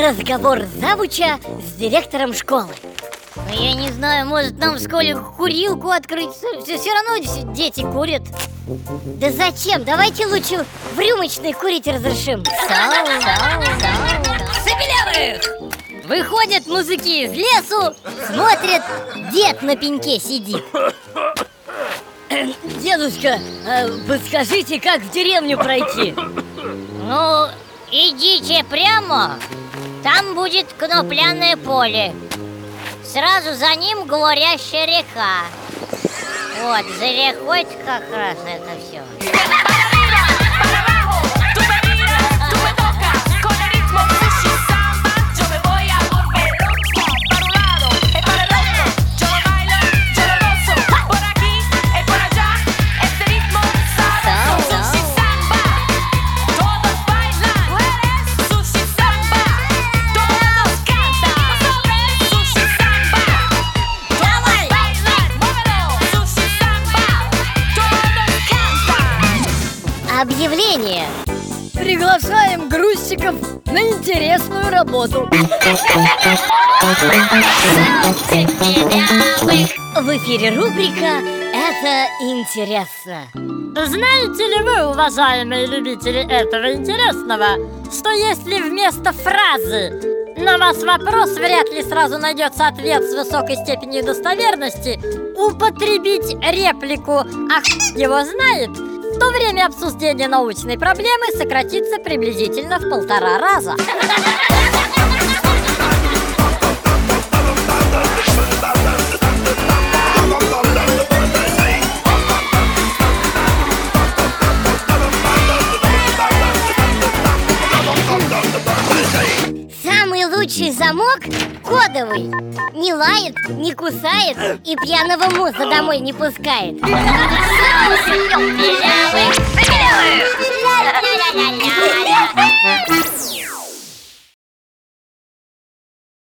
Разговор завуча с директором школы Ну, Я не знаю, может нам в школе курилку открыть? Все, все равно все дети курят Да зачем? Давайте лучше в рюмочной курить разрешим Забелявых! Выходят мужики из лесу Смотрят, дед на пеньке сидит Дедушка, а подскажите, как в деревню пройти? Ну, идите прямо Там будет конопляное поле. Сразу за ним говорящая река. Вот, за рекой как раз это все Объявление. Приглашаем грузчиков на интересную работу. В эфире рубрика «Это интересно» Знаете ли вы, уважаемые любители этого интересного, что если вместо фразы на ваш вопрос вряд ли сразу найдется ответ с высокой степенью достоверности, употребить реплику «Ах, его знает», то время обсуждения научной проблемы сократится приблизительно в полтора раза. Самый лучший замок кодовый Не лает, не кусает и пьяного муза домой не пускает